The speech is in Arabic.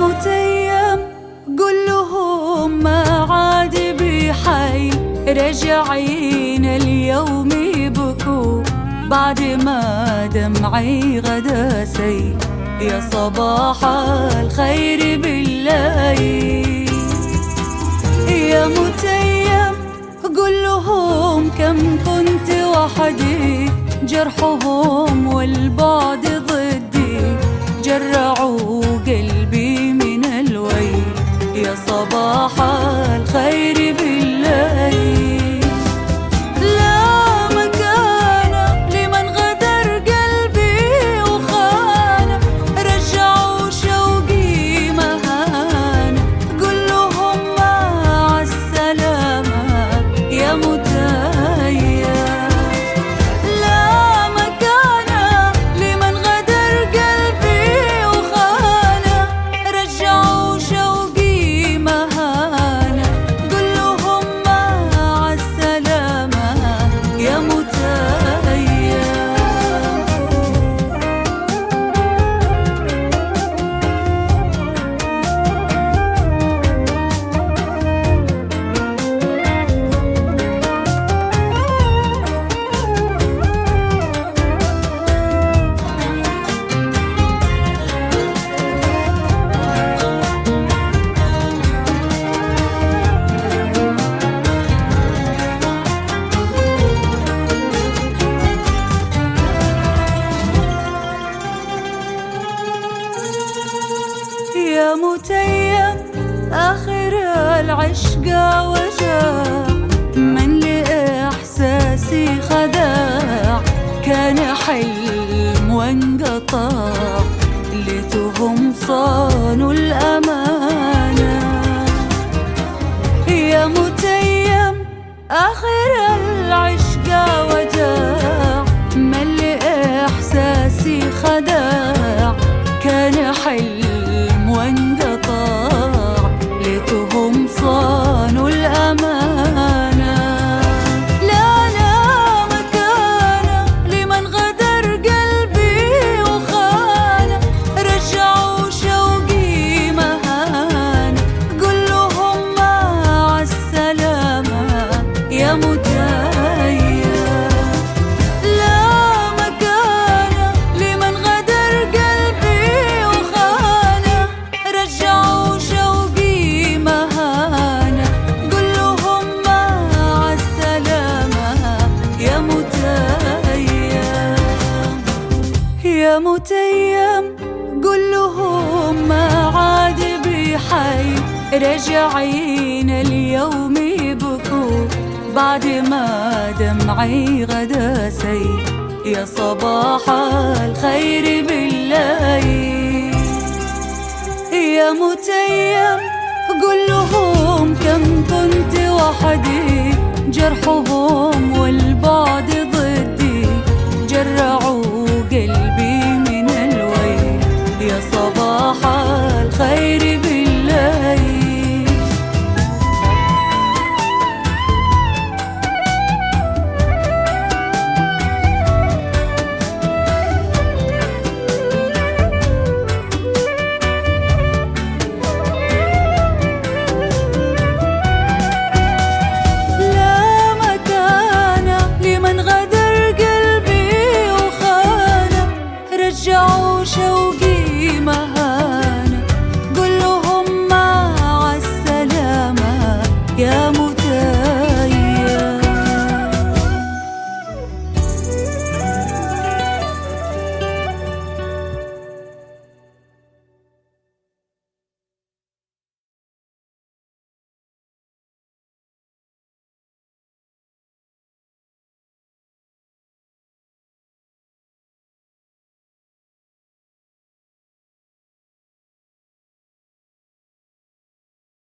متيم قل لهم ما عاد بحي. رجعين اليوم يبكوا بعد ما دمعي غدا سي. يا صباح الخير بالليل. يا متيم قل لهم كم كنت وحدي. جرحهم والبعد ضدي. جرعوا قلبي يا العشق وجاع من لإحساسي خداع كان حلم وانقطع ليتهم صانوا الأمانة. يا متيم آخر العشق وجاع من لإحساسي خداع كان حلم وانقطع متيم قل لهم ما عاد بحي. راجعين اليوم يبكوا بعد ما دمعي غدا سيل يا صباح الخير بالليل. يا متيم قل لهم كم كنت وحدي. جرحهم والبعد يا صباح الخير بالليل. لا مكان لمن غدر قلبي وخانه رجعوا شوقي